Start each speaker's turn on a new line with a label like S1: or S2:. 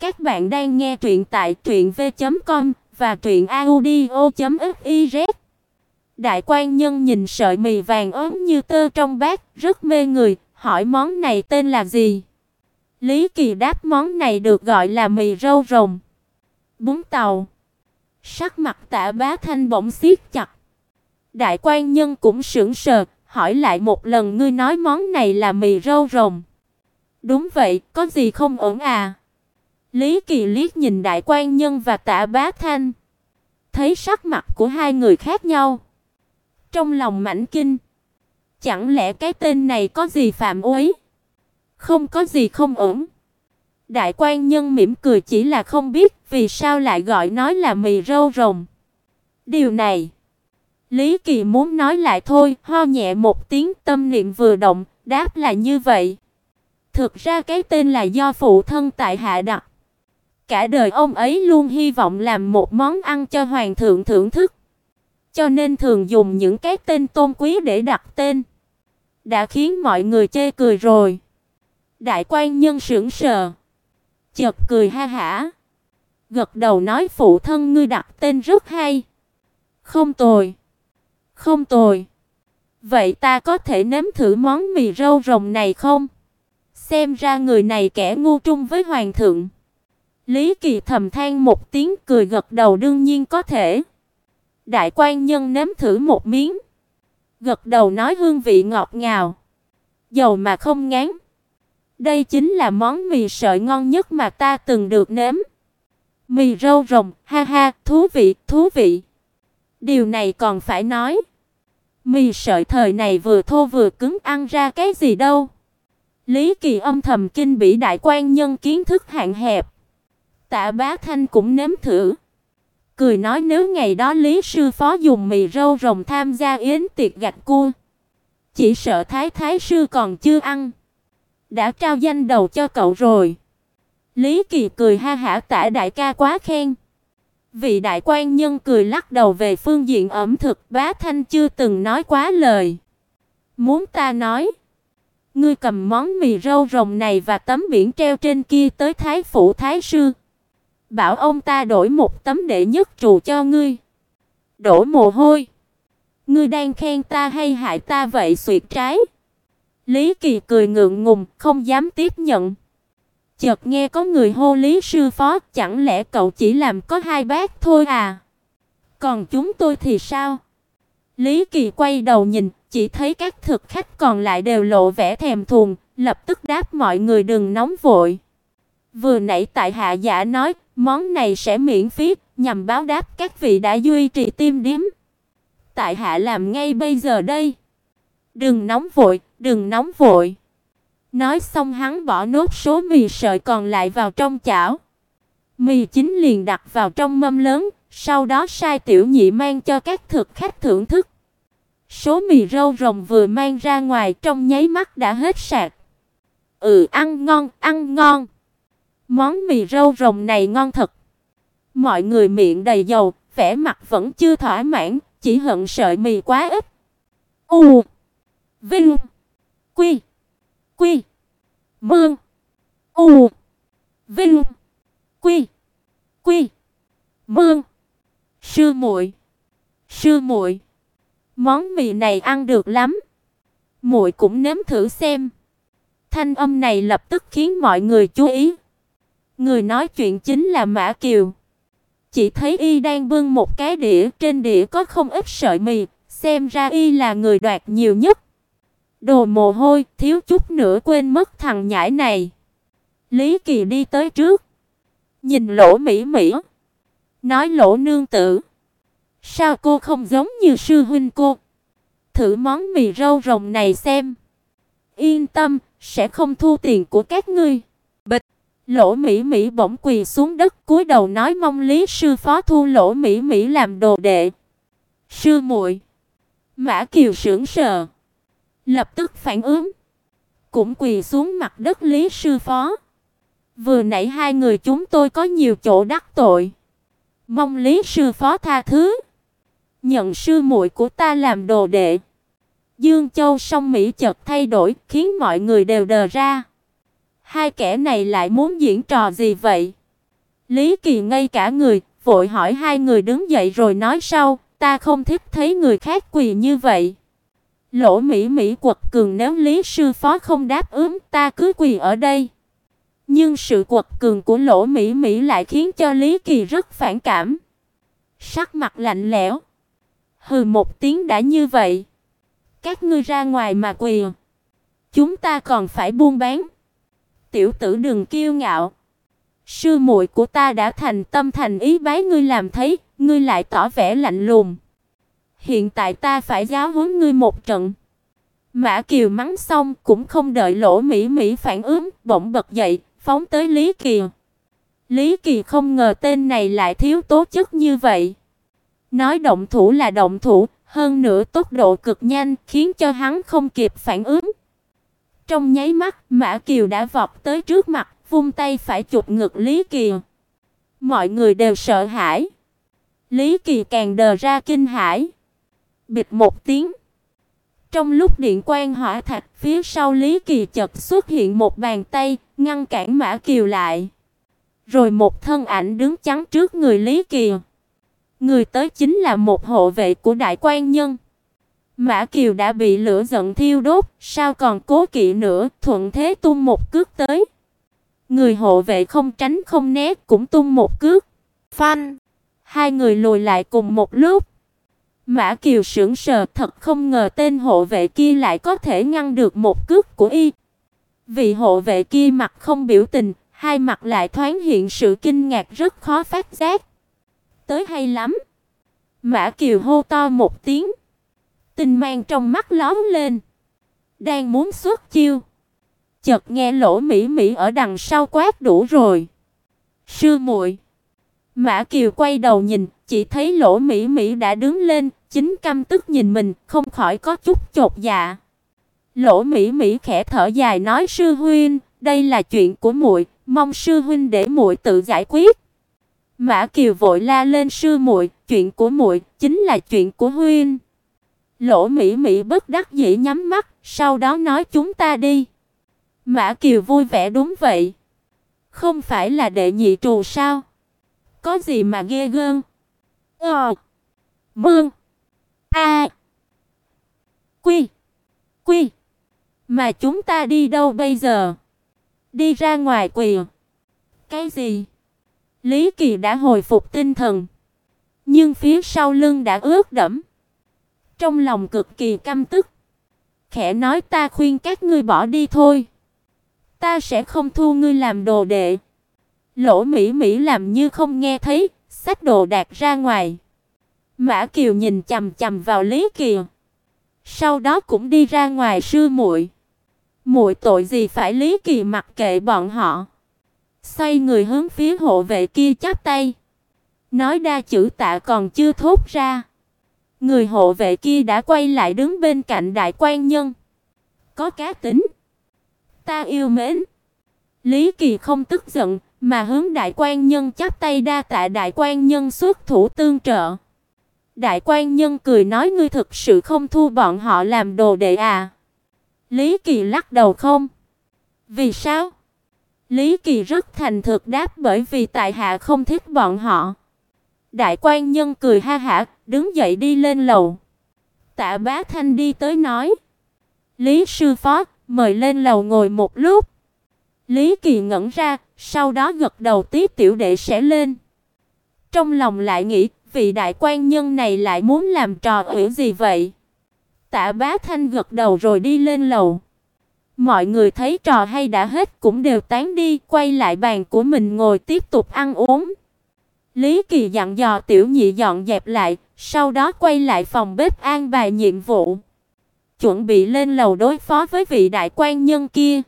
S1: Các bạn đang nghe truyện tại truyệnv.com và truyệnaudio.fiz. Đại quan nhân nhìn sợi mì vàng ốm như tơ trong bát, rất mê người, hỏi món này tên là gì? Lý Kỳ đáp món này được gọi là mì râu rồng. Bún tàu. Sắc mặt Tạ Bá Thanh bỗng siết chặt. Đại quan nhân cũng sững sờ, hỏi lại một lần ngươi nói món này là mì râu rồng. Đúng vậy, có gì không ổn à? Lý Kỳ liếc nhìn đại quan nhân và Tạ Bá Thanh, thấy sắc mặt của hai người khác nhau. Trong lòng mãnh kinh, chẳng lẽ cái tên này có gì phạm uế Không có gì không ổn. Đại quan nhân mỉm cười chỉ là không biết vì sao lại gọi nói là mì râu rồng. Điều này, Lý Kỳ muốn nói lại thôi, ho nhẹ một tiếng, tâm niệm vừa động, đáp là như vậy. Thực ra cái tên là do phụ thân tại hạ đặt. Cả đời ông ấy luôn hy vọng làm một món ăn cho hoàng thượng thưởng thức. Cho nên thường dùng những cái tên tôn quý để đặt tên. Đã khiến mọi người chê cười rồi. Đại quan nhân sững sờ, chợt cười ha hả, gật đầu nói phụ thân ngươi đặt tên rất hay. Không tồi. Không tồi. Vậy ta có thể nếm thử món mì râu rồng này không? Xem ra người này kẻ ngu trung với hoàng thượng. Lý Kỳ thầm than một tiếng cười gật đầu đương nhiên có thể. Đại quan nhân nếm thử một miếng, gật đầu nói hương vị ngọt ngào, dầu mà không ngán. Đây chính là món mì sợi ngon nhất mà ta từng được nếm. Mì râu rồng, ha ha, thú vị, thú vị. Điều này còn phải nói. Mì sợi thời này vừa thô vừa cứng ăn ra cái gì đâu. Lý Kỳ âm thầm kinh bỉ đại quan nhân kiến thức hạn hẹp. Tạ Bá Thanh cũng nếm thử. Cười nói nếu ngày đó Lý sư phó dùng mì râu rồng tham gia yến tiệc gạch cua, chỉ sợ Thái Thái sư còn chưa ăn, đã trao danh đầu cho cậu rồi. Lý Kỳ cười ha hả Tạ đại ca quá khen. Vị đại quan nhân cười lắc đầu về phương diện ẩm thực, Bá Thanh chưa từng nói quá lời. Muốn ta nói, ngươi cầm món mì râu rồng này và tấm biển treo trên kia tới thái phủ thái sư, bảo ông ta đổi một tấm đệ nhất trù cho ngươi. Đổ mồ hôi. Ngươi đang khen ta hay hại ta vậy suyệt trái? Lý Kỳ cười ngượng ngùng, không dám tiếp nhận. Chợt nghe có người hô Lý sư phó, chẳng lẽ cậu chỉ làm có hai bát thôi à? Còn chúng tôi thì sao? Lý Kỳ quay đầu nhìn, chỉ thấy các thực khách còn lại đều lộ vẻ thèm thuồng, lập tức đáp mọi người đừng nóng vội. Vừa nãy tại hạ giả nói, món này sẽ miễn phí, nhằm báo đáp các vị đã duy trì tim điếm. Tại hạ làm ngay bây giờ đây. Đừng nóng vội, đừng nóng vội. Nói xong hắn bỏ nốt số mì sợi còn lại vào trong chảo. Mì chính liền đặt vào trong mâm lớn, sau đó sai tiểu nhị mang cho các thực khách thưởng thức. Số mì râu rồng vừa mang ra ngoài trong nháy mắt đã hết sạc. Ừ ăn ngon, ăn ngon. Món mì râu rồng này ngon thật. Mọi người miệng đầy dầu, vẻ mặt vẫn chưa thỏa mãn, chỉ hận sợi mì quá ít. U Vinh Quy Quy Mương U Vinh Quy Quy Mương Sư muội Sư muội Món mì này ăn được lắm. Muội cũng nếm thử xem. Thanh âm này lập tức khiến mọi người chú ý. Người nói chuyện chính là Mã Kiều. Chỉ thấy y đang bưng một cái đĩa, trên đĩa có không ít sợi mì, xem ra y là người đoạt nhiều nhất. Đồ mồ hôi, thiếu chút nữa quên mất thằng nhãi này. Lý Kỳ đi tới trước, nhìn Lỗ Mỹ Mỹ, nói Lỗ nương tử, sao cô không giống như sư huynh cô? Thử món mì râu rồng này xem. Yên tâm, sẽ không thu tiền của các ngươi. Lỗ Mỹ Mỹ bỗng quỳ xuống đất, cúi đầu nói mong Lý sư phó thu Lỗ Mỹ Mỹ làm đồ đệ. Sư muội. Mã Kiều sững sờ, lập tức phản ứng, cũng quỳ xuống mặt đất Lý sư phó. Vừa nãy hai người chúng tôi có nhiều chỗ đắc tội, mong Lý sư phó tha thứ, nhận sư muội của ta làm đồ đệ. Dương Châu song Mỹ chợt thay đổi, khiến mọi người đều đờ ra. Hai kẻ này lại muốn diễn trò gì vậy? Lý Kỳ ngây cả người, vội hỏi hai người đứng dậy rồi nói sau, ta không thích thấy người khác quỳ như vậy. Lỗ Mỹ Mỹ quật cường nếu Lý sư phó không đáp ứng, ta cứ quỳ ở đây. Nhưng sự quật cường của Lỗ Mỹ Mỹ lại khiến cho Lý Kỳ rất phản cảm. Sắc mặt lạnh lẽo. Hừ một tiếng đã như vậy, các ngươi ra ngoài mà quỳ. Chúng ta còn phải buôn bán. Tiểu tử đừng kiêu ngạo. Sư muội của ta đã thành tâm thành ý bái ngươi làm thấy, ngươi lại tỏ vẻ lạnh lùng. Hiện tại ta phải giáo huấn ngươi một trận. Mã Kiều mắng xong cũng không đợi Lỗ Mỹ Mỹ phản ứng, bỗng bật dậy, phóng tới Lý Kỳ. Lý Kỳ không ngờ tên này lại thiếu tố chất như vậy. Nói động thủ là động thủ, hơn nữa tốc độ cực nhanh, khiến cho hắn không kịp phản ứng. Trong nháy mắt, Mã Kiều đã vọt tới trước mặt, vung tay phải chụp ngực Lý Kỳ. Mọi người đều sợ hãi. Lý Kỳ càng đờ ra kinh hãi. Bịch một tiếng. Trong lúc điện quang hỏa thạch, phía sau Lý Kỳ chợt xuất hiện một bàn tay, ngăn cản Mã Kiều lại. Rồi một thân ảnh đứng chắn trước người Lý Kỳ. Người tới chính là một hộ vệ của đại quan nhân. Mã Kiều đã bị lửa giận thiêu đốt, sao còn cố kỵ nữa, thuận thế tung một cước tới. Người hộ vệ không tránh không né, cũng tung một cước. Phanh! Hai người lùi lại cùng một lúc. Mã Kiều sững sờ, thật không ngờ tên hộ vệ kia lại có thể ngăn được một cước của y. Vị hộ vệ kia mặt không biểu tình, hai mặt lại thoáng hiện sự kinh ngạc rất khó phát giác. Tới hay lắm. Mã Kiều hô to một tiếng. Tinh mang trong mắt lóe lên. Đang muốn xuất chiêu. Chợt nghe lỗ Mỹ Mỹ ở đằng sau quát đủ rồi. Sư muội. Mã Kiều quay đầu nhìn, chỉ thấy lỗ Mỹ Mỹ đã đứng lên, chính căm tức nhìn mình, không khỏi có chút chột dạ. Lỗ Mỹ Mỹ khẽ thở dài nói sư huynh, đây là chuyện của muội, mong sư huynh để muội tự giải quyết. Mã Kiều vội la lên sư muội, chuyện của muội chính là chuyện của huynh. Lỗ Mỹ Mỹ bất đắc dĩ nhắm mắt, sau đó nói chúng ta đi. Mã Kiều vui vẻ đúng vậy. Không phải là đệ nhị trù sao? Có gì mà ghê gớm? Ờ. Mương. A. Quy. Quy. Mà chúng ta đi đâu bây giờ? Đi ra ngoài quỳ. Cái gì? Lý Kỳ đã hồi phục tinh thần, nhưng phía sau lưng đã ướt đẫm. Trong lòng cực kỳ căm tức, khẽ nói ta khuyên các ngươi bỏ đi thôi. Ta sẽ không thu ngươi làm đồ đệ. Lỗ Mỹ Mỹ làm như không nghe thấy, xách đồ đạc ra ngoài. Mã Kiều nhìn chằm chằm vào Lý Kỳ. Sau đó cũng đi ra ngoài sư muội. Muội tội gì phải Lý Kỳ mặc kệ bọn họ. Xoay người hướng phía hộ vệ kia chắp tay. Nói đa chữ tạ còn chưa thốt ra. Người hộ vệ kia đã quay lại đứng bên cạnh đại quan nhân. Có cá tính. Ta yêu mến. Lý Kỳ không tức giận, mà hướng đại quan nhân chắp tay đa tạ đại quan nhân xuất thủ tương trợ. Đại quan nhân cười nói ngươi thực sự không thu bọn họ làm đồ đệ à? Lý Kỳ lắc đầu không. Vì sao? Lý Kỳ rất thành thực đáp bởi vì tại hạ không thích bọn họ. Đại quan nhân cười ha hả, đứng dậy đi lên lầu. Tạ Bá Thanh đi tới nói: "Lý sư phó, mời lên lầu ngồi một lúc." Lý Kỳ ngẩn ra, sau đó gật đầu tí tiểu đệ sẽ lên. Trong lòng lại nghĩ, vị đại quan nhân này lại muốn làm trò ủy gì vậy? Tạ Bá Thanh gật đầu rồi đi lên lầu. Mọi người thấy trò hay đã hết cũng đều tán đi, quay lại bàn của mình ngồi tiếp tục ăn uống. Lý Kỳ dặn dò tiểu nhị dọn dẹp lại, sau đó quay lại phòng bếp an bài nhiệm vụ. Chuẩn bị lên lầu đối phó với vị đại quan nhân kia.